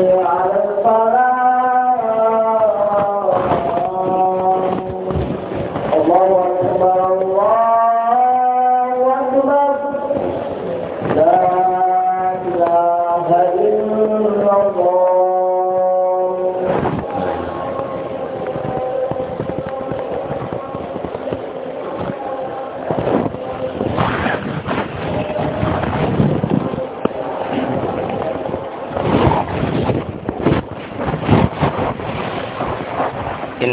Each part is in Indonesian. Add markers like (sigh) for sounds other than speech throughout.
عليها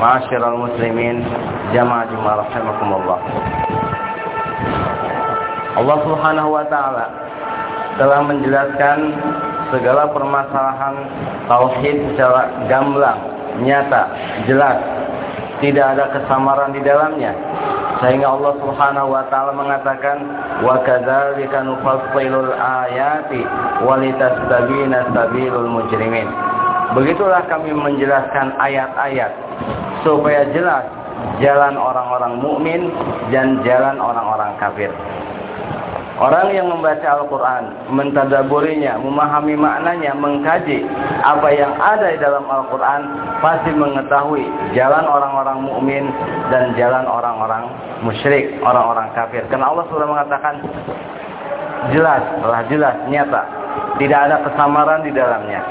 معاشر المسلمين جماعة جماعة رحمكم الله Allah subhanahu wa ta'ala telah menjelaskan segala permasalahan tauhid secara gamblang, nyata, jelas. Tidak ada kesamaran di dalamnya. Sehingga Allah Subhanahu wa taala mengatakan wa kadzalika nufassilul ayati walitastabina sabilul mujrimin. Begitulah kami menjelaskan ayat-ayat supaya jelas jalan orang-orang mukmin dan jalan orang-orang kafir. Orang yang membaca Al-Quran, mentadaburinya, memahami maknanya, mengkaji apa yang ada di dalam Al-Quran, pasti mengetahui jalan orang-orang mukmin dan jalan orang-orang musyrik, orang-orang kafir. Karena Allah sudah mengatakan jelas, telah jelas, nyata, tidak ada kesamaran di dalamnya.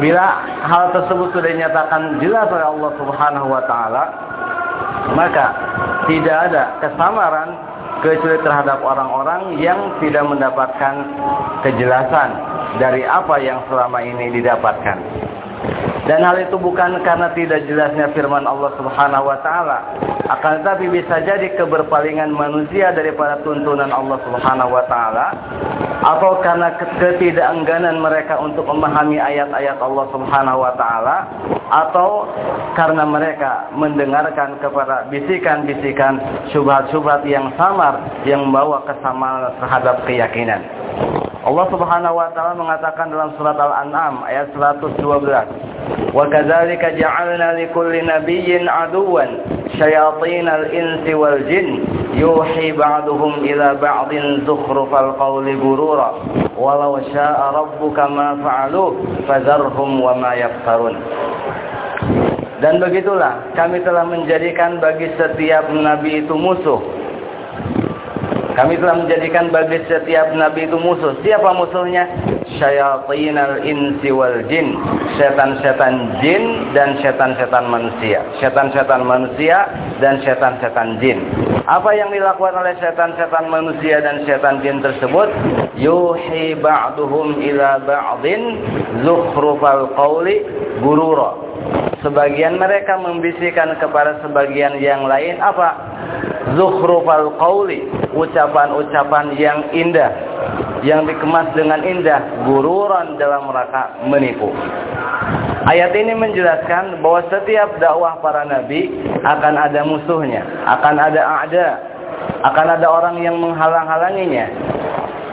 Bila hal tersebut sudah dinyatakan jelas oleh Allah Subhanahu wa taala, maka tidak ada kesamaran kecuali terhadap orang-orang yang tidak mendapatkan kejelasan dari apa yang selama ini didapatkan. Dan hal itu bukan karena tidak jelasnya firman Allah Subhanahu wa taala, akan tetapi bisa jadi keberpalingan manusia daripada tuntunan Allah Subhanahu wa taala atau karena ketidakengganan mereka untuk memahami ayat-ayat Allah Subhanahu wa taala atau karena mereka mendengarkan kepada bisikan-bisikan syubhat-syubhat yang samar yang membawa kesamaan terhadap keyakinan. Allah Subhanahu wa taala mengatakan dalam surat Al-An'am ayat 112, "Wa kadzalika ja'alna likulli nabiyyin aduwan syayatinal insi wal jin yuhi ba'duhum ila ba'din zukhrufal qawli gurura walau syaa rabbuka ma fa'alu fadharhum wa ma yaftarun." Dan begitulah kami telah menjadikan bagi setiap nabi itu musuh kami telah menjadikan bagi setiap nabi itu musuh. Siapa musuhnya? Syayatinal insi wal jin. Setan-setan jin dan setan-setan manusia. Setan-setan manusia dan setan-setan jin. Apa yang dilakukan oleh setan-setan manusia dan setan jin tersebut? Yuhi ba'duhum ila ba'din zukhrufal qawli gurura. Sebagian mereka membisikkan kepada sebagian yang lain. Apa? Zukhrufal qawli ucapan-ucapan yang indah yang dikemas dengan indah gururan dalam rangka menipu. Ayat ini menjelaskan bahwa setiap dakwah para nabi akan ada musuhnya akan ada ada akan ada orang yang menghalang-halanginya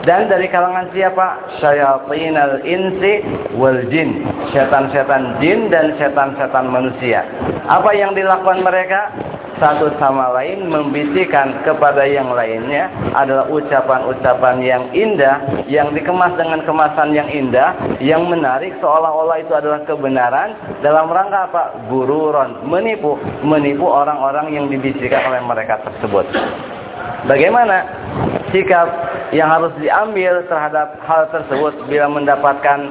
dan dari kalangan siapa? Syayatinal insi wal jin. Setan-setan jin dan setan-setan manusia. Apa yang dilakukan mereka? satu sama lain membisikkan kepada yang lainnya adalah ucapan-ucapan yang indah yang dikemas dengan kemasan yang indah yang menarik seolah-olah itu adalah kebenaran dalam rangka apa? gururon, menipu menipu orang-orang yang dibisikkan oleh mereka tersebut bagaimana sikap yang harus diambil terhadap hal tersebut bila mendapatkan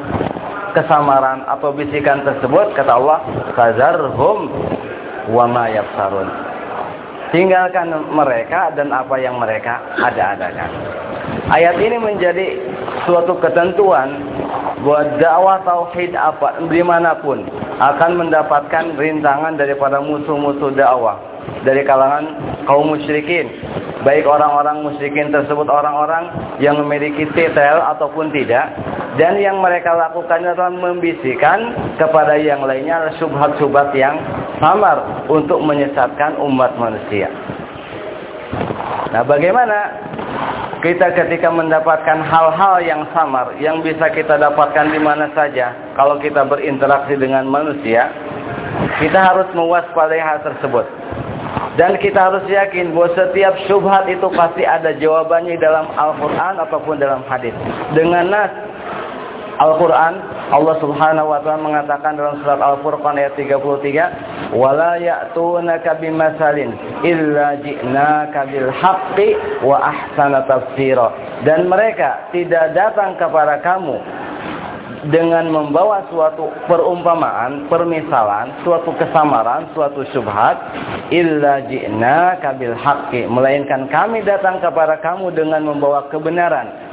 kesamaran atau bisikan tersebut kata Allah fazarhum wa ma yafsarun Tinggalkan mereka dan apa yang mereka ada-adakan. Ayat ini menjadi suatu ketentuan buat dakwah tauhid apa di mana pun akan mendapatkan rintangan daripada musuh-musuh dakwah dari kalangan kaum musyrikin baik orang-orang musyrikin tersebut orang-orang yang memiliki titel ataupun tidak dan yang mereka lakukan adalah membisikkan kepada yang lainnya subhat-subhat yang samar untuk menyesatkan umat manusia. Nah, bagaimana kita ketika mendapatkan hal-hal yang samar yang bisa kita dapatkan di mana saja kalau kita berinteraksi dengan manusia, kita harus mewaspadai hal tersebut. Dan kita harus yakin bahwa setiap syubhat itu pasti ada jawabannya dalam Al-Quran ataupun dalam hadis. Dengan nas Al-Quran, Allah subhanahu wa ta'ala mengatakan dalam surat Al-Furqan ayat 33, وَلَا يَأْتُونَكَ بِمَثَلٍ إِلَّا جِئْنَاكَ بِالْحَقِّ وَأَحْسَنَ تَفْسِيرًا Dan mereka tidak datang kepada kamu dengan membawa suatu perumpamaan, permisalan, suatu kesamaran, suatu syubhat, illa ji'na kabil haqqi, melainkan kami datang kepada kamu dengan membawa kebenaran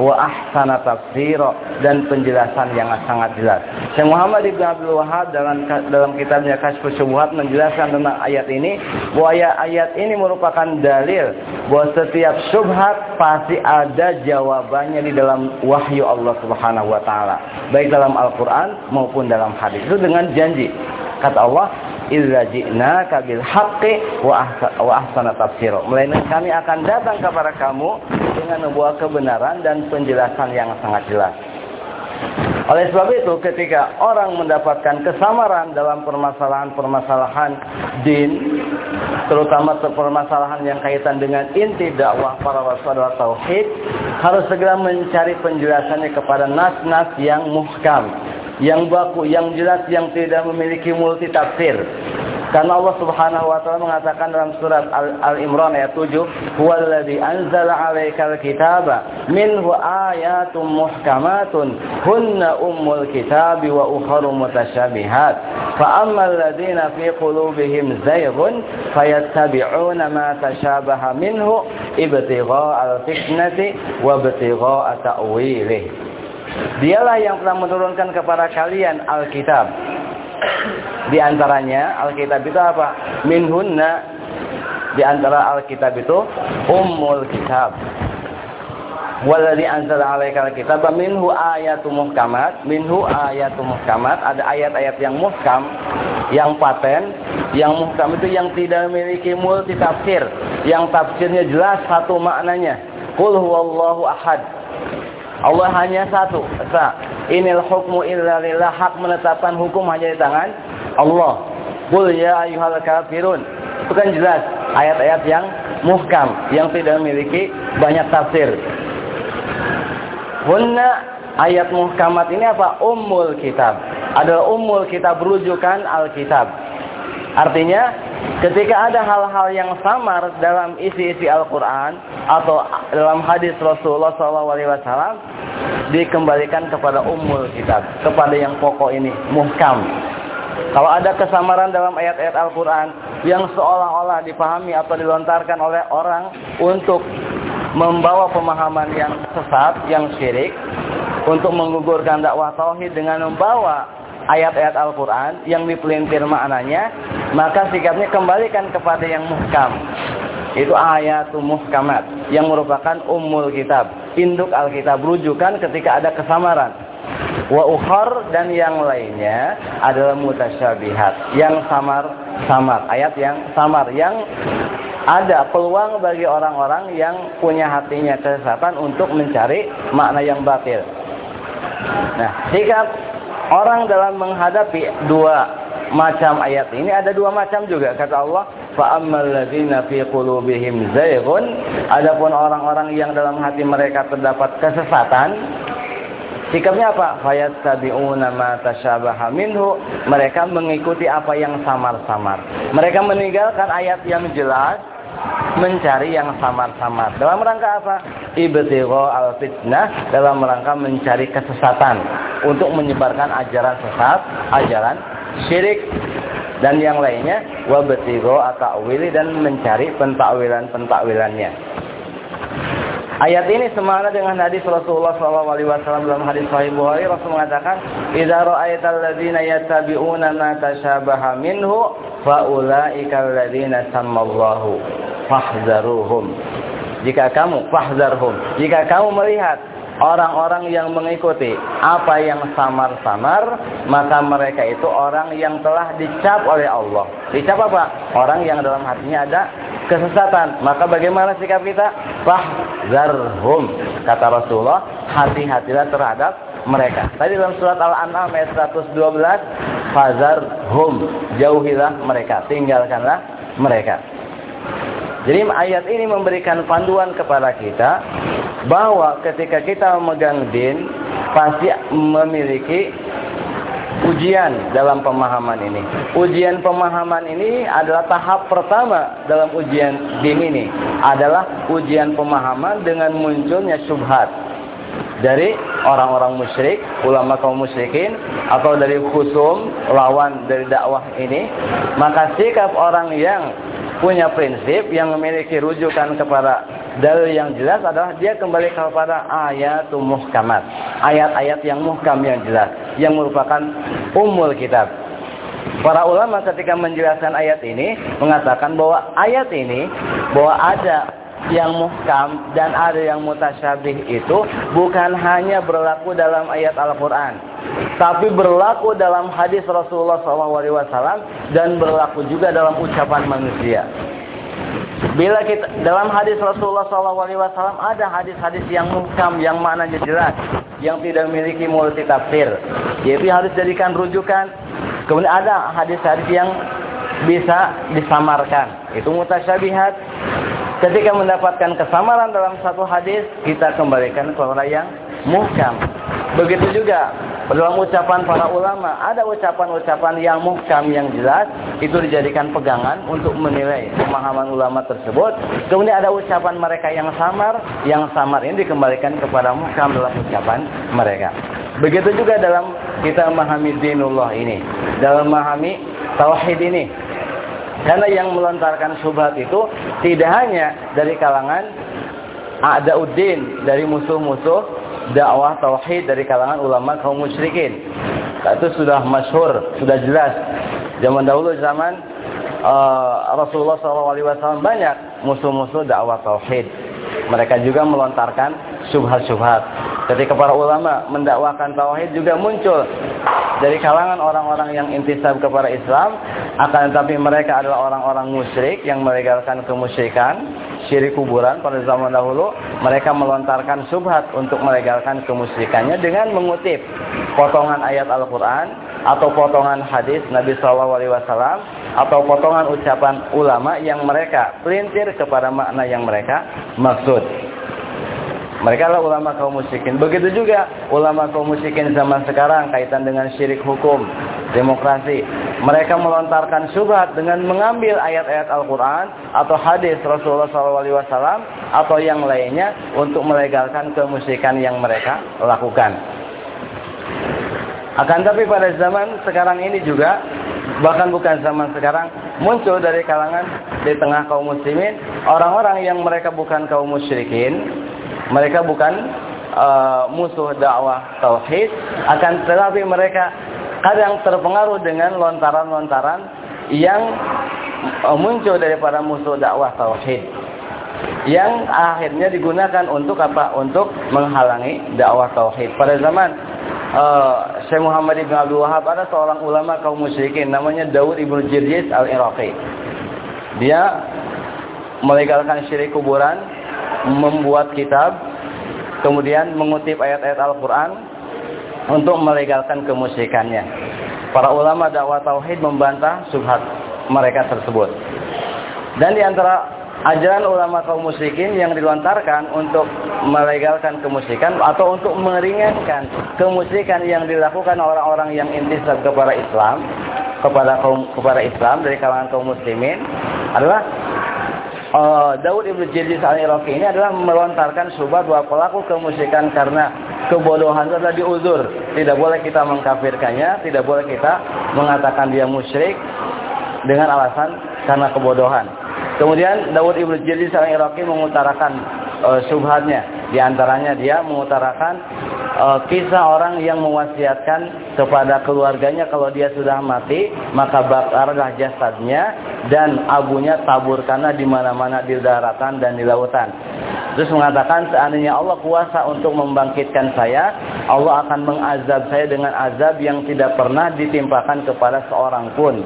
wa ahsana tafsira dan penjelasan yang sangat jelas. Syekh Muhammad Ibn Abdul Wahab dalam dalam kitabnya Kasyfus Syubhat menjelaskan tentang ayat ini bahwa ayat ini merupakan dalil bahwa setiap syubhat pasti ada jawabannya di dalam wahyu Allah Subhanahu wa taala, baik dalam Al-Qur'an maupun dalam hadis. Itu dengan janji. Kata Allah, illa ji'naka bil haqqi wa ahsana tafsir. Melainkan kami akan datang kepada kamu dengan membawa kebenaran dan penjelasan yang sangat jelas. Oleh sebab itu ketika orang mendapatkan kesamaran dalam permasalahan-permasalahan din, terutama permasalahan yang kaitan dengan inti dakwah para rasul tauhid, harus segera mencari penjelasannya kepada nas-nas yang muhkam, yang baku, yang jelas, yang tidak memiliki multi tafsir. Karena Allah Subhanahu wa taala mengatakan dalam surat Al-Imran ayat 7, "Huwallazi anzala 'alaikal kitaba minhu ayatun muhkamatun hunna ummul kitabi wa ukharu mutasyabihat. Fa ammal ladzina fi qulubihim zayghun fayattabi'una ma tashabaha minhu ibtigha'al fitnati wa ibtigha'a ta'wilih." Dialah yang telah menurunkan kepada kalian Alkitab. Di antaranya Alkitab itu apa? Minhunna di antara Alkitab itu Ummul Kitab. Waladhi anzala alaikal kitab minhu ayatu muhkamat, minhu ayatu muhkamat, ada ayat-ayat yang muhkam, yang paten, yang muhkam itu yang tidak memiliki multi tafsir, yang tafsirnya jelas satu maknanya. Qul huwallahu ahad. Allah hanya satu, esa. Inil hukmu illa lillah, hak menetapkan hukum hanya di tangan Allah. Qul ya ayyuhal kafirun. Itu kan jelas ayat-ayat yang muhkam, yang tidak memiliki banyak tafsir. Hunna ayat muhkamat ini apa? Ummul kitab. Adalah ummul kitab rujukan Alkitab. Artinya ketika ada hal-hal yang samar dalam isi-isi Al-Quran atau dalam hadis Rasulullah SAW dikembalikan kepada ummul kitab, kepada yang pokok ini, muhkam. Kalau ada kesamaran dalam ayat-ayat Al-Quran yang seolah-olah dipahami atau dilontarkan oleh orang untuk membawa pemahaman yang sesat, yang syirik, untuk menggugurkan dakwah tauhid dengan membawa ayat-ayat Al-Quran yang dipelintir maknanya, maka sikapnya kembalikan kepada yang muhkam. Itu ayat muhkamat yang merupakan umul kitab, induk Alkitab, rujukan ketika ada kesamaran. Wa ukhar dan yang lainnya adalah mutasyabihat, yang samar-samar, ayat yang samar, yang ada peluang bagi orang-orang yang punya hatinya kesesatan untuk mencari makna yang batil. Nah, sikap orang dalam menghadapi dua macam ayat ini ada dua macam juga kata Allah. Fa ammal ladzina fi qulubihim adapun orang-orang yang dalam hati mereka terdapat kesesatan sikapnya apa? Fayattabi'una ma tasyabaha minhu. Mereka mengikuti apa yang samar-samar. Mereka meninggalkan ayat yang jelas mencari yang samar-samar. Dalam rangka apa? Ibtigho al-fitnah dalam rangka mencari kesesatan untuk menyebarkan ajaran sesat, ajaran syirik dan yang lainnya wabtigho atau dan mencari pentakwilan-pentakwilannya. Ayat ini semana dengan hadis Rasulullah SAW dalam hadis Sahih Bukhari Rasul mengatakan, "Idza ra'aital ladzina yattabi'una ma tashabaha minhu fa ulaika alladziina sammallahu fahzaruhum." Jika kamu fahzarhum, jika kamu melihat orang-orang yang mengikuti apa yang samar-samar, maka mereka itu orang yang telah dicap oleh Allah. Dicap apa? Orang yang dalam hatinya ada kesesatan. Maka bagaimana sikap kita? Fahzarhum. Kata Rasulullah, hati-hatilah terhadap mereka. Tadi dalam surat Al-An'am ayat 112, fazarhum. Jauhilah mereka, tinggalkanlah mereka. Jadi ayat ini memberikan panduan kepada kita bahwa ketika kita memegang din pasti memiliki ujian dalam pemahaman ini. Ujian pemahaman ini adalah tahap pertama dalam ujian din ini. Adalah ujian pemahaman dengan munculnya syubhat dari orang-orang musyrik, ulama kaum musyrikin atau dari khusum lawan dari dakwah ini, maka sikap orang yang punya prinsip yang memiliki rujukan kepada dalil yang jelas adalah dia kembali kepada ayat muhkamat. Ayat-ayat yang muhkam yang jelas. Yang merupakan umul kitab. Para ulama ketika menjelaskan ayat ini mengatakan bahwa ayat ini bahwa ada yang muhkam dan ada yang mutasyabih itu bukan hanya berlaku dalam ayat Al-Quran. Tapi berlaku dalam hadis Rasulullah SAW dan berlaku juga dalam ucapan manusia. Bila kita dalam hadis Rasulullah SAW ada hadis-hadis yang muhkam, yang maknanya jelas, yang tidak memiliki multi tafsir, yaitu harus jadikan rujukan. Kemudian ada hadis-hadis yang bisa disamarkan, itu mutasyabihat. Ketika mendapatkan kesamaran dalam satu hadis, kita kembalikan kepada yang muhkam. Begitu juga dalam ucapan para ulama, ada ucapan-ucapan yang muhkam yang jelas, itu dijadikan pegangan untuk menilai pemahaman ulama tersebut. Kemudian ada ucapan mereka yang samar, yang samar ini dikembalikan kepada muhkam dalam ucapan mereka. Begitu juga dalam kita memahami dinullah ini, dalam memahami tauhid ini. Karena yang melontarkan syubhat itu tidak hanya dari kalangan ada udin dari musuh-musuh dakwah tauhid dari kalangan ulama kaum musyrikin. Itu sudah masyhur, sudah jelas. Zaman dahulu zaman uh, Rasulullah SAW banyak musuh-musuh dakwah tauhid. Mereka juga melontarkan subhat-subhat. Ketika para ulama mendakwakan tauhid juga muncul dari kalangan orang-orang yang intisab kepada Islam, akan tetapi mereka adalah orang-orang musyrik yang melegalkan kemusyrikan, syirik kuburan pada zaman dahulu, mereka melontarkan subhat untuk melegalkan kemusyrikannya dengan mengutip potongan ayat Al-Qur'an atau potongan hadis Nabi Shallallahu alaihi wasallam atau potongan ucapan ulama yang mereka pelintir kepada makna yang mereka maksud. Mereka adalah ulama kaum musyrikin. Begitu juga ulama kaum musyrikin zaman sekarang kaitan dengan syirik hukum, demokrasi. Mereka melontarkan syubhat dengan mengambil ayat-ayat Al-Quran atau hadis Rasulullah SAW atau yang lainnya untuk melegalkan kemusyrikan yang mereka lakukan. Akan tapi pada zaman sekarang ini juga bahkan bukan zaman sekarang muncul dari kalangan di tengah kaum muslimin orang-orang yang mereka bukan kaum musyrikin mereka bukan uh, musuh dakwah tauhid, akan tetapi mereka kadang terpengaruh dengan lontaran-lontaran yang uh, muncul daripada musuh dakwah tauhid yang akhirnya digunakan untuk apa? Untuk menghalangi dakwah tauhid. Pada zaman uh, Syekh Muhammad bin Abdul Wahab ada seorang ulama kaum musyrikin namanya Daud ibnu Jirjis al-Iraqi. Dia melegalkan syirik kuburan, membuat kitab, kemudian mengutip ayat-ayat Al-Quran untuk melegalkan kemusyrikannya. Para ulama dakwah tauhid membantah subhat mereka tersebut. Dan di antara ajaran ulama kaum musyrikin yang dilontarkan untuk melegalkan kemusyrikan atau untuk meringankan kemusyrikan yang dilakukan orang-orang yang intisab kepada Islam, kepada kaum kepada Islam dari kalangan kaum muslimin adalah uh, Daud ibnu Jirjis al-Iraqi ini adalah melontarkan subhat bahwa pelaku kemusyrikan karena kebodohan itu adalah diuzur. Tidak boleh kita mengkafirkannya, tidak boleh kita mengatakan dia musyrik dengan alasan karena kebodohan. Kemudian Daud ibnu Jirjis al-Iraqi mengutarakan uh, subhatnya. Di antaranya dia mengutarakan uh, kisah orang yang mewasiatkan kepada keluarganya kalau dia sudah mati, maka bakarlah jasadnya dan abunya taburkanlah di mana-mana di daratan dan di lautan. Terus mengatakan seandainya Allah kuasa untuk membangkitkan saya, Allah akan mengazab saya dengan azab yang tidak pernah ditimpakan kepada seorang pun.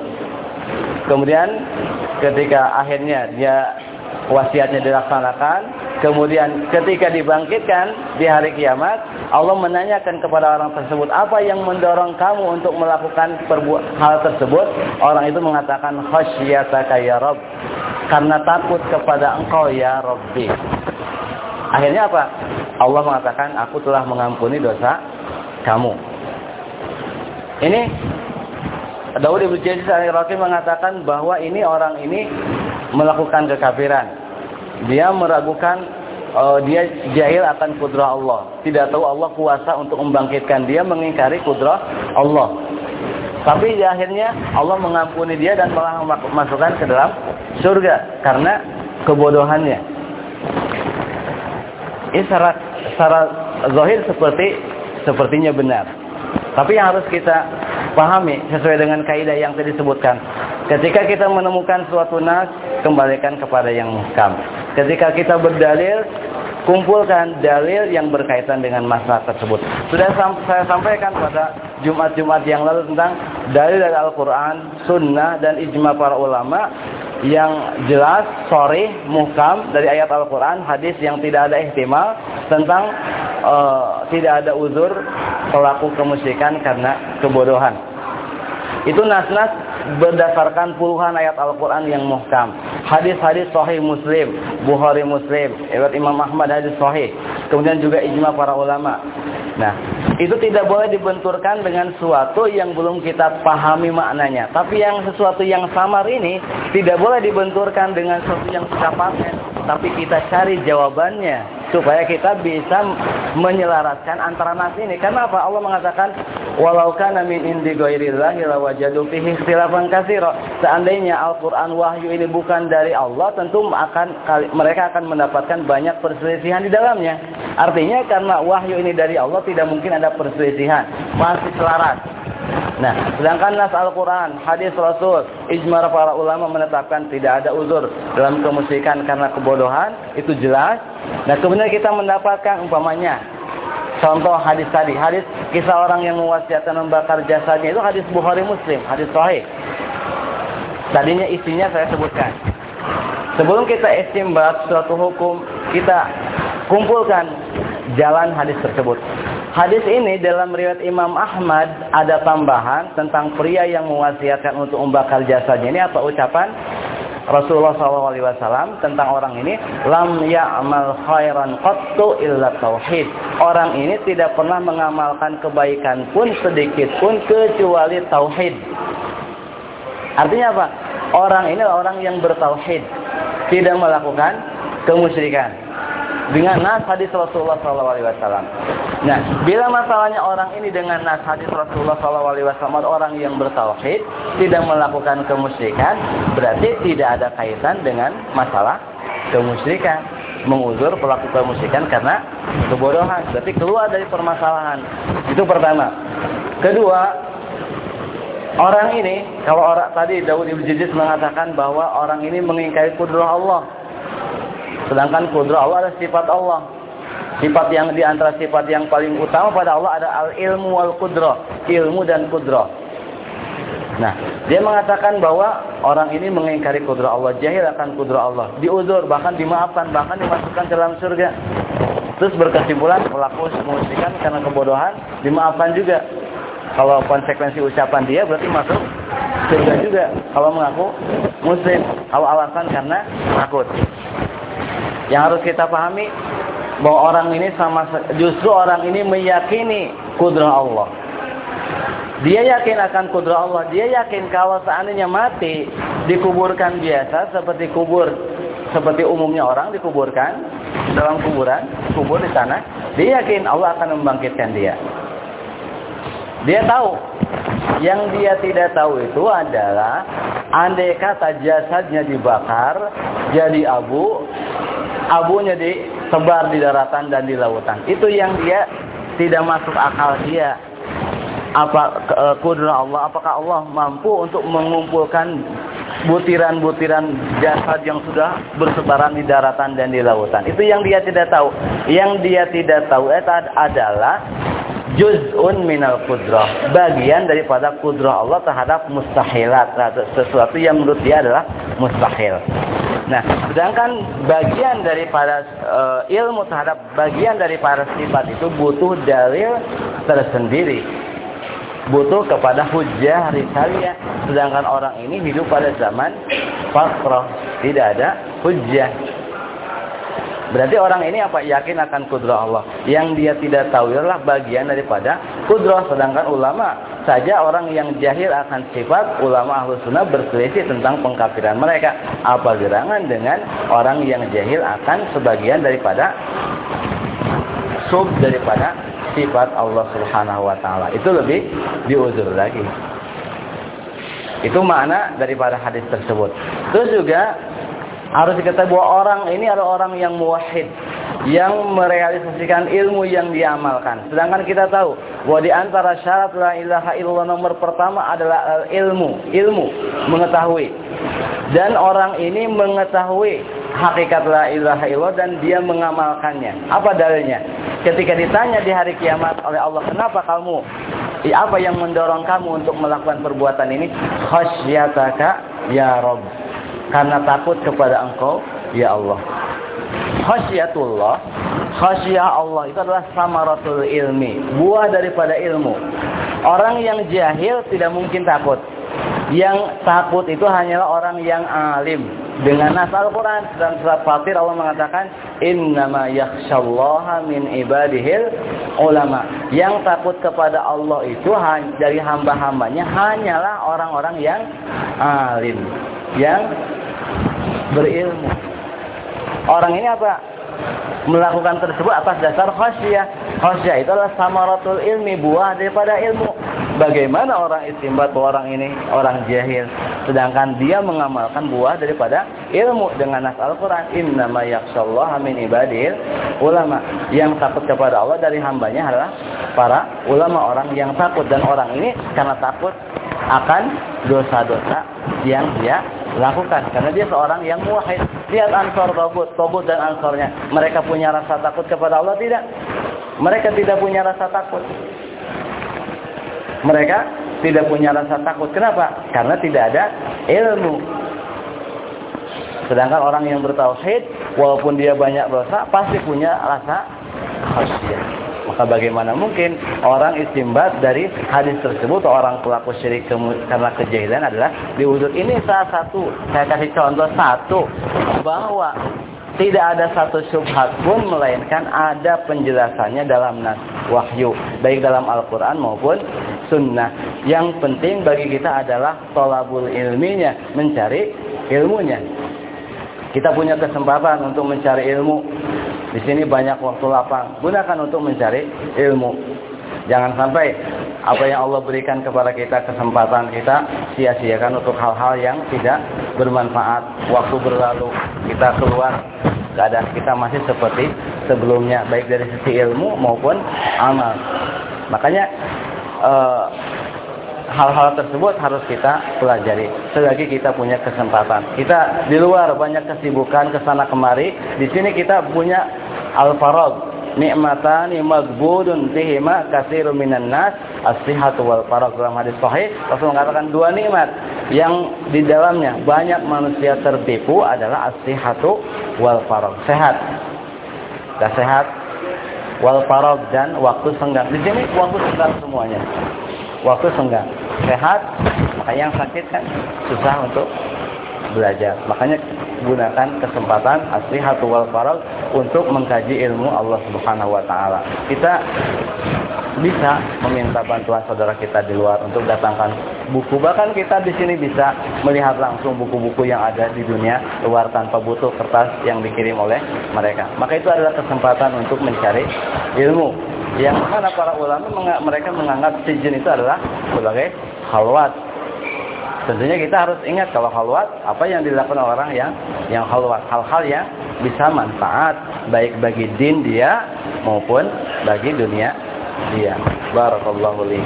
Kemudian ketika akhirnya dia wasiatnya dilaksanakan. Kemudian ketika dibangkitkan di hari kiamat, Allah menanyakan kepada orang tersebut, apa yang mendorong kamu untuk melakukan hal tersebut? Orang itu mengatakan, khasyataka ya Rabb. Karena takut kepada engkau ya Rabbi. Akhirnya apa? Allah mengatakan, aku telah mengampuni dosa kamu. Ini Daud Ibn Jazid al-Iraqi mengatakan bahwa ini orang ini melakukan kekafiran. Dia meragukan uh, dia jahil akan kudrah Allah. Tidak tahu Allah kuasa untuk membangkitkan dia mengingkari kudrah Allah. Tapi di akhirnya Allah mengampuni dia dan malah masukkan ke dalam surga karena kebodohannya. Ini syarat syarat zahir seperti sepertinya benar. Tapi yang harus kita pahami sesuai dengan kaidah yang tadi disebutkan. Ketika kita menemukan suatu nas, kembalikan kepada yang muhkam. Ketika kita berdalil, kumpulkan dalil yang berkaitan dengan masalah tersebut. Sudah saya sampaikan pada Jumat-Jumat yang lalu tentang dalil dari Al-Quran, Sunnah, dan ijma para ulama yang jelas, sorry, muhkam dari ayat Al-Quran, hadis yang tidak ada ihtimal tentang uh, tidak ada uzur pelaku kemusyrikan karena kebodohan. Itu nas-nas berdasarkan puluhan ayat Al-Quran yang muhkam. Hadis-hadis sahih Muslim, Bukhari Muslim, Ibn Imam Ahmad hadis sahih. Kemudian juga ijma para ulama. Nah, itu tidak boleh dibenturkan dengan sesuatu yang belum kita pahami maknanya. Tapi yang sesuatu yang samar ini tidak boleh dibenturkan dengan sesuatu yang kita pakai. Tapi kita cari jawabannya supaya kita bisa menyelaraskan antara nas ini. Karena apa? Allah mengatakan walau kana min indi ghairillahi lawajadu fihi ikhtilafan katsira. Seandainya Al-Qur'an wahyu ini bukan dari Allah, tentu akan mereka akan mendapatkan banyak perselisihan di dalamnya. Artinya karena wahyu ini dari Allah tidak mungkin ada perselisihan, masih selaras. Nah, sedangkan nas Al-Quran, hadis Rasul, ijma para ulama menetapkan tidak ada uzur dalam kemusyrikan karena kebodohan, itu jelas. Nah, kemudian kita mendapatkan umpamanya contoh hadis tadi, hadis kisah orang yang mewasiatkan membakar jasadnya itu hadis Bukhari Muslim, hadis sahih. Tadinya isinya saya sebutkan. Sebelum kita istimbat suatu hukum, kita kumpulkan jalan hadis tersebut. Hadis ini dalam riwayat Imam Ahmad ada tambahan tentang pria yang mewasiatkan untuk membakar jasanya. Ini apa ucapan Rasulullah SAW tentang orang ini lam ya'mal khairan qattu illa tauhid. Orang ini tidak pernah mengamalkan kebaikan pun sedikit pun kecuali tauhid. Artinya apa? Orang ini orang yang bertauhid, tidak melakukan kemusyrikan dengan nas hadis Rasulullah SAW. Nah, bila masalahnya orang ini dengan nas hadis Rasulullah SAW orang yang bertauhid tidak melakukan kemusyrikan, berarti tidak ada kaitan dengan masalah kemusyrikan. Menguzur pelaku kemusyrikan karena kebodohan. Berarti keluar dari permasalahan. Itu pertama. Kedua, orang ini, kalau orang tadi Daud Ibn Jizis mengatakan bahwa orang ini mengingkari kudrah Allah. Sedangkan kudra Allah adalah sifat Allah. Sifat yang di antara sifat yang paling utama pada Allah ada al-ilmu wal kudra, ilmu dan kudra. Nah, dia mengatakan bahwa orang ini mengingkari kudra Allah, jahil akan kudra Allah, diuzur, bahkan dimaafkan, bahkan dimasukkan ke dalam surga. Terus berkesimpulan pelaku mengusikan karena kebodohan dimaafkan juga. Kalau konsekuensi ucapan dia berarti masuk surga juga. Kalau mengaku muslim, kalau alasan karena takut. Yang harus kita pahami bahwa orang ini sama justru orang ini meyakini kudrah Allah. Dia yakin akan kudrah Allah. Dia yakin kalau seandainya mati dikuburkan biasa seperti kubur seperti umumnya orang dikuburkan dalam kuburan, kubur di sana, dia yakin Allah akan membangkitkan dia. Dia tahu yang dia tidak tahu itu adalah andai kata jasadnya dibakar jadi abu, abunya disebar di daratan dan di lautan. Itu yang dia tidak masuk akal dia. Apa e, kudrat Allah? Apakah Allah mampu untuk mengumpulkan butiran-butiran jasad yang sudah bersebaran di daratan dan di lautan? Itu yang dia tidak tahu. Yang dia tidak tahu itu adalah juz'un minal kudrah. Bagian daripada kudrah Allah terhadap mustahilat. Sesuatu yang menurut dia adalah mustahil. Nah, sedangkan bagian daripada uh, ilmu terhadap bagian daripada sifat itu butuh dalil tersendiri. Butuh kepada hujah risalnya. Sedangkan orang ini hidup pada zaman fakrah. Tidak ada hujah. Berarti orang ini apa? Yakin akan kudrah Allah. Yang dia tidak tahu adalah bagian daripada kudrah. Sedangkan ulama saja orang yang jahil akan sifat ulama ahlu sunnah berselisih tentang pengkafiran mereka. Apa gerangan dengan orang yang jahil akan sebagian daripada sub daripada sifat Allah subhanahu wa ta'ala. Itu lebih diuzur lagi. Itu makna daripada hadis tersebut. Terus juga harus diketahui bahwa orang ini adalah orang yang muwahhid, yang merealisasikan ilmu yang diamalkan. Sedangkan kita tahu bahwa di antara syarat la ilaha illallah nomor pertama adalah ilmu, ilmu, mengetahui. Dan orang ini mengetahui hakikat la ilaha illallah dan dia mengamalkannya. Apa dalilnya? Ketika ditanya di hari kiamat oleh Allah, "Kenapa kamu apa yang mendorong kamu untuk melakukan perbuatan ini?" Khasyataka ya Rabb karena takut kepada engkau ya Allah. Khasyatullah khasyah Allah itu adalah samaratul ilmi. Buah daripada ilmu. Orang yang jahil tidak mungkin takut. Yang takut itu hanyalah orang yang alim. Dengan nas Al-Quran dan surat Fatir Allah mengatakan innama yakhsyallaha min ibadihil ulama. Yang takut kepada Allah itu dari hamba-hambanya hanyalah orang-orang yang alim yang berilmu. Orang ini apa? Melakukan tersebut atas dasar khasyah. Khasyah itu adalah samaratul ilmi, buah daripada ilmu. bagaimana orang istimbat orang ini orang jahil sedangkan dia mengamalkan buah daripada ilmu dengan nas Al-Qur'an innama yakhshallaha min ibadil ulama yang takut kepada Allah dari hambanya adalah para ulama orang yang takut dan orang ini karena takut akan dosa-dosa yang dia lakukan karena dia seorang yang muwahhid lihat ansor tobut tobut dan ansornya mereka punya rasa takut kepada Allah tidak mereka tidak punya rasa takut mereka tidak punya rasa takut. Kenapa? Karena tidak ada ilmu. Sedangkan orang yang bertauhid, walaupun dia banyak dosa, pasti punya rasa khasyah. Maka bagaimana mungkin orang istimbat dari hadis tersebut orang pelaku syirik karena kejahilan adalah diwujud. Ini salah satu, saya kasih contoh satu bahwa tidak ada satu syubhat pun melainkan ada penjelasannya dalam nas wahyu baik dalam Al-Qur'an maupun sunnah. Yang penting bagi kita adalah tolabul ilminya, mencari ilmunya. Kita punya kesempatan untuk mencari ilmu. Di sini banyak waktu lapang. Gunakan untuk mencari ilmu. Jangan sampai apa yang Allah berikan kepada kita kesempatan kita sia-siakan untuk hal-hal yang tidak bermanfaat. Waktu berlalu, kita keluar keadaan kita masih seperti sebelumnya baik dari sisi ilmu maupun amal. Makanya Eh, hal-hal tersebut harus kita pelajari selagi kita punya kesempatan. Kita di luar banyak kesibukan ke sana kemari, di sini kita punya al-farag. Nikmatani magbudun fihima katsirun minan nas as-sihhatu wal farag dalam hadis sahih Rasul mengatakan dua nikmat yang di dalamnya banyak manusia tertipu adalah as-sihhatu wal farag. Sehat. Dah sehat wal farag dan waktu senggang. Di sini waktu senggang semuanya. Waktu senggang. Sehat, makanya yang sakit kan susah untuk belajar. Makanya gunakan kesempatan asli hatu wal farag untuk mengkaji ilmu Allah Subhanahu wa taala. Kita bisa meminta bantuan saudara kita di luar untuk datangkan buku. Bahkan kita di sini bisa melihat langsung buku-buku yang ada di dunia luar tanpa butuh kertas yang dikirim oleh mereka. Maka itu adalah kesempatan untuk mencari ilmu. Yang mana para ulama mereka menganggap sijin itu adalah sebagai halwat. Tentunya kita harus ingat kalau halwat apa yang dilakukan orang yang yang halwat, hal-hal yang bisa manfaat baik bagi din dia maupun bagi dunia dia. Barakallahu li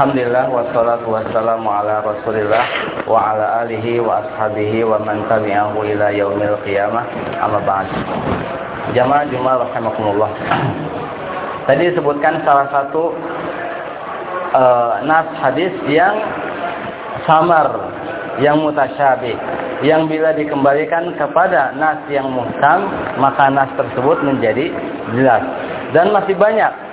Alhamdulillah wassalatu wassalamu ala Rasulillah wa ala alihi wa ashabihi wa man tabi'ahu ila yaumil qiyamah. Amma ba'd. Jamaah Jumat rahimakumullah. (clears throat) Tadi disebutkan salah satu uh, nas hadis yang samar, yang mutasyabih, yang bila dikembalikan kepada nas yang muhkam, maka nas tersebut menjadi jelas. Dan masih banyak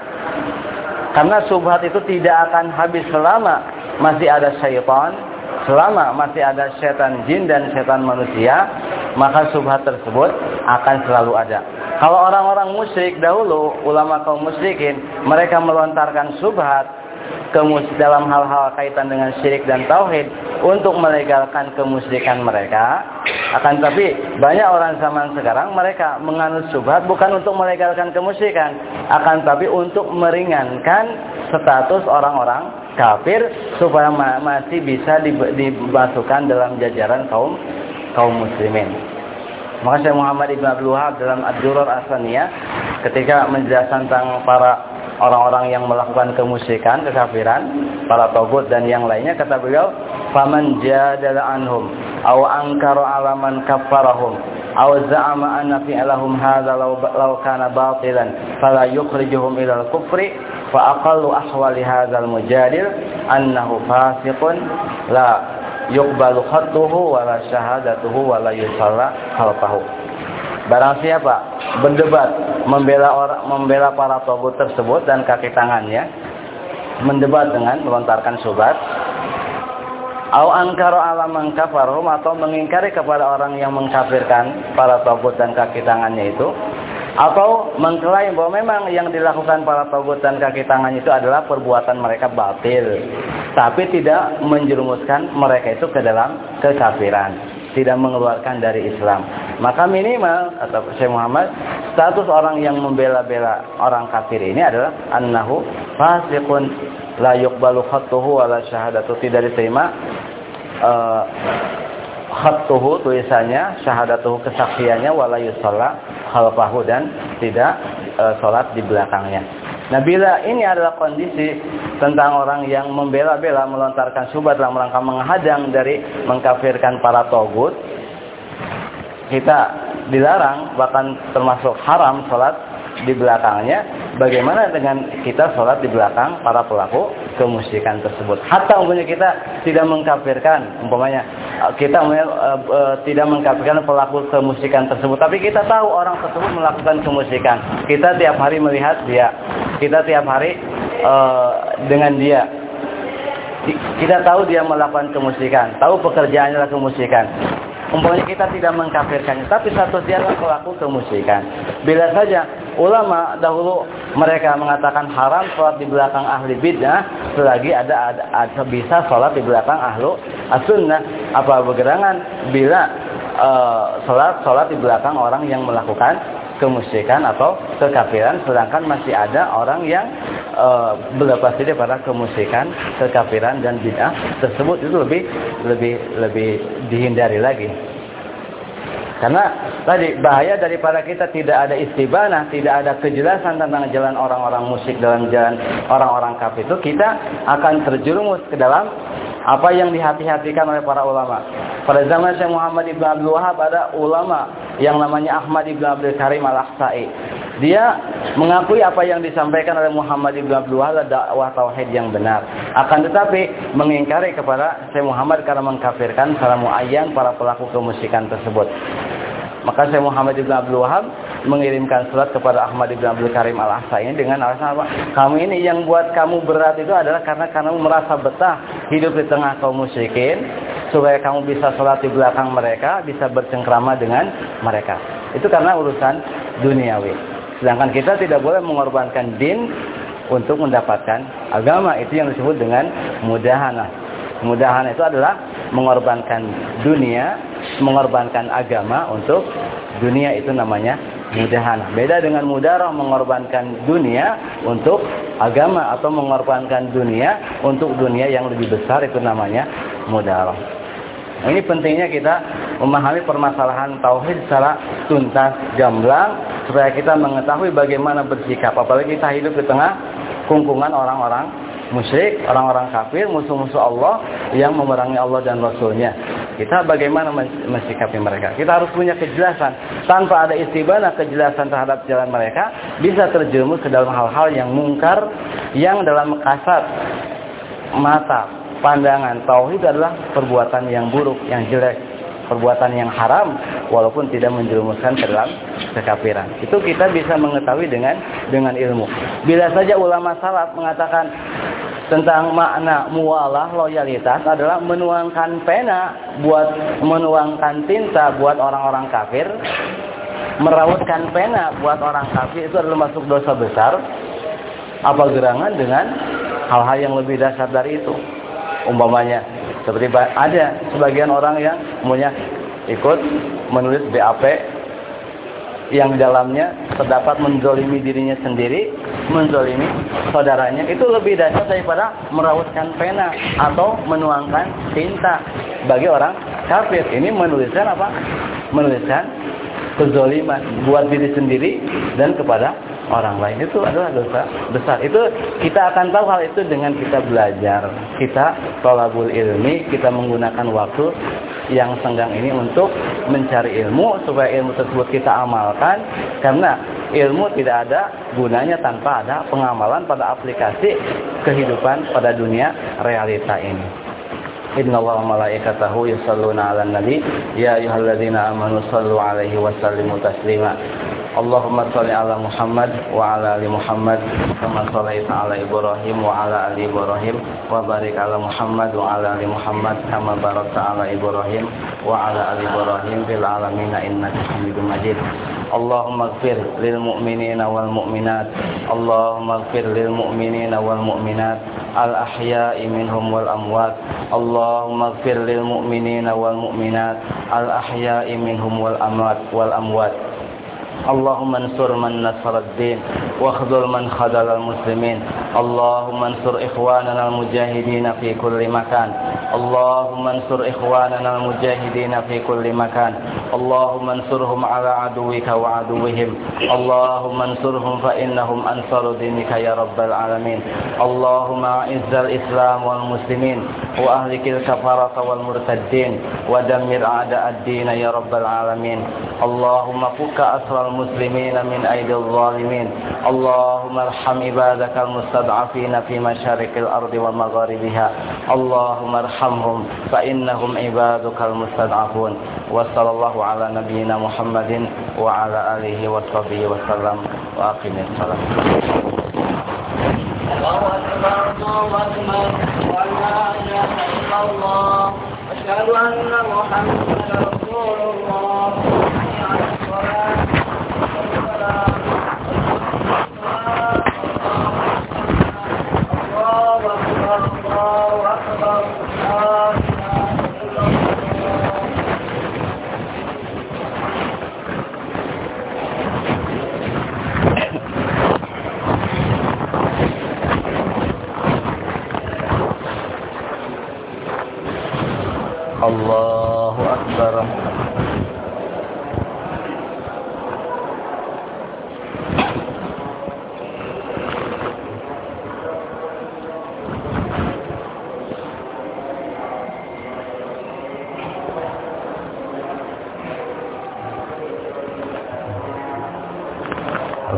karena subhat itu tidak akan habis selama masih ada syaitan, selama masih ada setan jin dan setan manusia, maka subhat tersebut akan selalu ada. Kalau orang-orang musyrik dahulu, ulama kaum musyrikin, mereka melontarkan subhat dalam hal-hal kaitan dengan syirik dan tauhid untuk melegalkan kemusyrikan mereka. Akan tapi banyak orang zaman sekarang mereka menganut subhat bukan untuk melegalkan kemusyrikan, akan tapi untuk meringankan status orang-orang kafir supaya masih bisa dimasukkan dalam jajaran kaum kaum muslimin. Maka Syekh Muhammad Ibn Abdul Wahab dalam Ad-Durar Asaniyah ketika menjelaskan tentang para orang-orang yang melakukan kemusyrikan, kekafiran, para togut dan yang lainnya kata beliau, "Faman jadala anhum aw ankara 'ala man kaffarahum aw za'ama anna fi'lahum hadha law law kana batilan fala yukhrijuhum ila al-kufri fa aqallu ahwali hadzal mujadil annahu fasiqun la yuqbalu khattuhu wa la syahadatuhu wa la yusalla khalqahu." Barang siapa berdebat membela orang membela para togut tersebut dan kaki tangannya mendebat dengan melontarkan sobat au angkaro alam kafarum atau mengingkari kepada orang yang mengkafirkan para togut dan kaki tangannya itu. Atau mengklaim bahwa memang yang dilakukan para togut dan kaki tangan itu adalah perbuatan mereka batil. Tapi tidak menjerumuskan mereka itu ke dalam kekafiran. Tidak mengeluarkan dari Islam. Maka minimal atau Syekh Muhammad status orang yang membela-bela orang kafir ini adalah annahu fasiqun la yuqbalu khattuhu wala syahadatu tidak diterima uh, khattuhu tulisannya syahadatuhu kesaksiannya wala yusalla khalfahu dan tidak uh, salat di belakangnya. Nah bila ini adalah kondisi tentang orang yang membela-bela melontarkan subhat dalam rangka menghadang dari mengkafirkan para togut kita dilarang bahkan termasuk haram sholat di belakangnya bagaimana dengan kita sholat di belakang para pelaku kemusyrikan tersebut? Hatta umpamanya kita tidak mengkafirkan umpamanya kita uh, uh, tidak mengkafirkan pelaku kemusyrikan tersebut. Tapi kita tahu orang tersebut melakukan kemusyrikan. Kita tiap hari melihat dia. Kita tiap hari uh, dengan dia. Kita tahu dia melakukan kemusyrikan. Tahu pekerjaannya adalah kemusyrikan. Umpamanya kita tidak mengkafirkannya, tapi satu dia adalah pelaku kemusyrikan. Bila saja ulama dahulu mereka mengatakan haram sholat di belakang ahli bid'ah, selagi ada, ada, ada bisa sholat di belakang ahlu as-sunnah. Apa bergerangan bila uh, sholat sholat di belakang orang yang melakukan kemusyrikan atau kekafiran, sedangkan masih ada orang yang uh, berlepas diri pada kemusyrikan, kekafiran dan bid'ah tersebut itu lebih lebih lebih dihindari lagi. Karena tadi bahaya daripada kita tidak ada istibanah, tidak ada kejelasan tentang jalan orang-orang musyrik dalam jalan orang-orang kafir itu, kita akan terjerumus ke dalam apa yang dihati-hatikan oleh para ulama. Pada zaman Syekh Muhammad Ibn Abdul Wahab ada ulama yang namanya Ahmad Ibn Abdul Karim Al-Ahsa'i. Dia mengakui apa yang disampaikan oleh Muhammad Ibn Abdul Wahab dakwah tauhid yang benar. Akan tetapi mengingkari kepada Syekh Muhammad karena mengkafirkan para muayyan para pelaku kemusyrikan tersebut. Maka Syekh Muhammad Ibn Abdul Wahab mengirimkan surat kepada Ahmad Ibn Abdul Karim Al-Ahsa ini dengan alasan apa? Kamu ini yang buat kamu berat itu adalah karena kamu merasa betah hidup di tengah kaum musyrikin supaya kamu bisa sholat di belakang mereka, bisa bercengkrama dengan mereka. Itu karena urusan duniawi. Sedangkan kita tidak boleh mengorbankan din untuk mendapatkan agama. Itu yang disebut dengan mudahana. Mudahana itu adalah mengorbankan dunia, mengorbankan agama untuk dunia itu namanya mudahan. Beda dengan mudarah mengorbankan dunia untuk agama atau mengorbankan dunia untuk dunia yang lebih besar itu namanya mudarah. Nah, ini pentingnya kita memahami permasalahan tauhid secara tuntas, gamblang supaya kita mengetahui bagaimana bersikap apalagi kita hidup di tengah kungkungan orang-orang musyrik, orang-orang kafir, musuh-musuh Allah yang memerangi Allah dan Rasulnya. Kita bagaimana mensikapi mereka? Kita harus punya kejelasan. Tanpa ada istibanah kejelasan terhadap jalan mereka, bisa terjerumus ke dalam hal-hal yang mungkar, yang dalam kasat mata, pandangan, tauhid adalah perbuatan yang buruk, yang jelek, perbuatan yang haram, walaupun tidak menjerumuskan ke dalam kekafiran. Itu kita bisa mengetahui dengan dengan ilmu. Bila saja ulama salaf mengatakan tentang makna mualah loyalitas adalah menuangkan pena buat menuangkan tinta buat orang-orang kafir merawatkan pena buat orang kafir itu adalah masuk dosa besar apa gerangan dengan hal-hal yang lebih dasar dari itu umpamanya seperti ada sebagian orang yang punya ikut menulis BAP yang dalamnya terdapat menzolimi dirinya sendiri, menzolimi saudaranya, itu lebih dahsyat daripada merawatkan pena atau menuangkan tinta bagi orang kafir. Ini menuliskan apa? Menuliskan kezoliman buat diri sendiri dan kepada orang lain itu adalah dosa besar. Itu kita akan tahu hal itu dengan kita belajar. Kita tolabul ilmi, kita menggunakan waktu yang senggang ini untuk mencari ilmu supaya ilmu tersebut kita amalkan karena ilmu tidak ada gunanya tanpa ada pengamalan pada aplikasi kehidupan pada dunia realita ini. Inna Allah malaikatahu yusalluna ala nabi Ya ayuhalladzina amanu sallu alaihi wa sallimu Allahumma salli ala Muhammad wa ala ali Muhammad kama shallaita ala Ibrahim wa ala ali Ibrahim wa barik ala Muhammad wa ala ali Muhammad kama barakta ala Ibrahim wa ala ali Ibrahim fil alamin innaka Hamidum Majid. Allahumma ighfir lil mu'minina wal mu'minat. Allahumma ighfir lil mu'minina wal mu'minat. Al ahya'i minhum wal amwat. Allahumma ighfir lil mu'minina wal mu'minat. Al ahya'i minhum wal amwat wal amwat. اللهم انصر من نصر الدين واخذل من خذل المسلمين. اللهم انصر إخواننا المجاهدين في كل مكان. اللهم انصر إخواننا المجاهدين في كل مكان. اللهم انصرهم على عدوك وعدوهم. اللهم انصرهم فإنهم أنصر دينك يا رب العالمين. اللهم أعز الإسلام والمسلمين وأهلك الكفرة والمرتدين ودمر أعداء الدين يا رب العالمين. اللهم فك أسر المسلمين من أيدي الظالمين. اللهم ارحم عبادك المستضعفين في مشارق الأرض ومغاربها. اللهم ارحمهم فإنهم عبادك المستضعفون. وصلى الله على نبينا محمد وعلى آله وصحبه وسلم. وأقم الصلاة. الله أكبر الله أكبر. ولا إله إلا الله. أشهد أن محمدا رسول الله.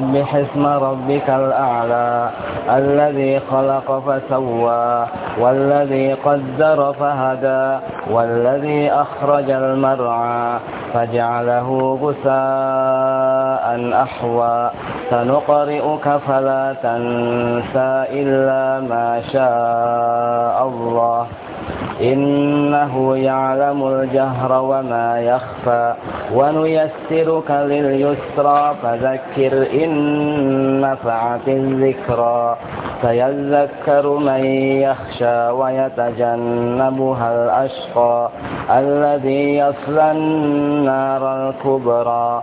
سبح اسم ربك الأعلى الذي خلق فسوى والذي قدر فهدى والذي أخرج المرعى فجعله غثاء أحوى. سنقرئك فلا تنسى إلا ما شاء الله. إنه يعلم الجهر وما يخفى ونيسرك لليسرى فذكر إن نفعت الذكرى سيذكر من يخشى ويتجنبها الأشقى الذي يصلى النار الكبرى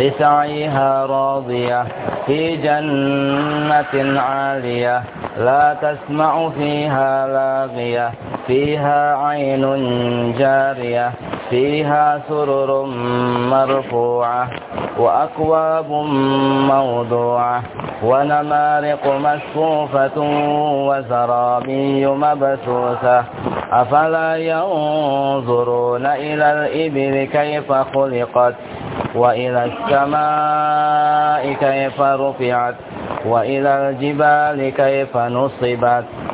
لسعيها راضية في جنة عالية لا تسمع فيها لاغية فيها عين جارية فيها سرر مرفوعة وأكواب موضوعة ونمارق مصفوفة وزرابي مبثوثة. أفلا ينظرون إلى الإبل كيف خلقت؟ وإلى السماء كيف رفعت وإلى الجبال كيف نصبت.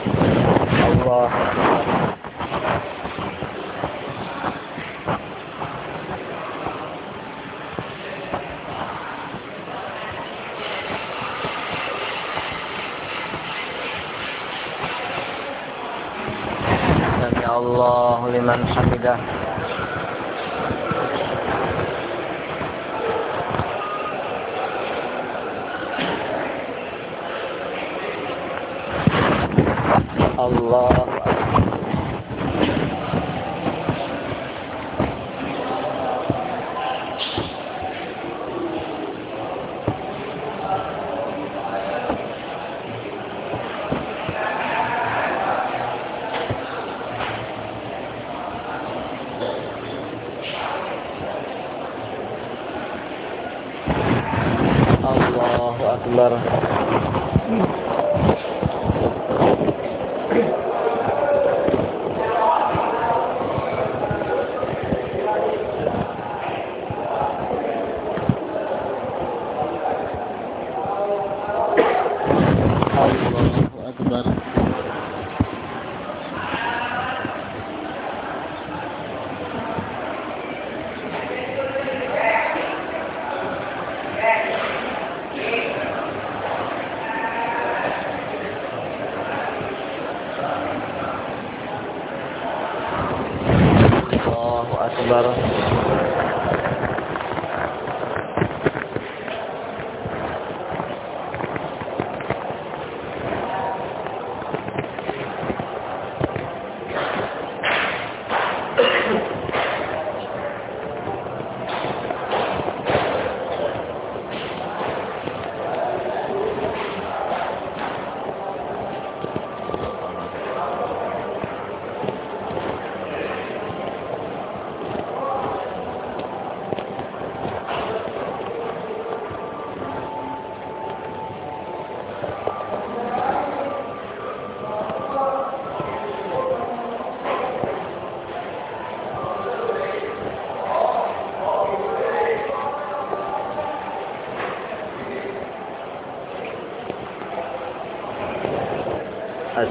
Allah. Allahu liman hamidah. Allah.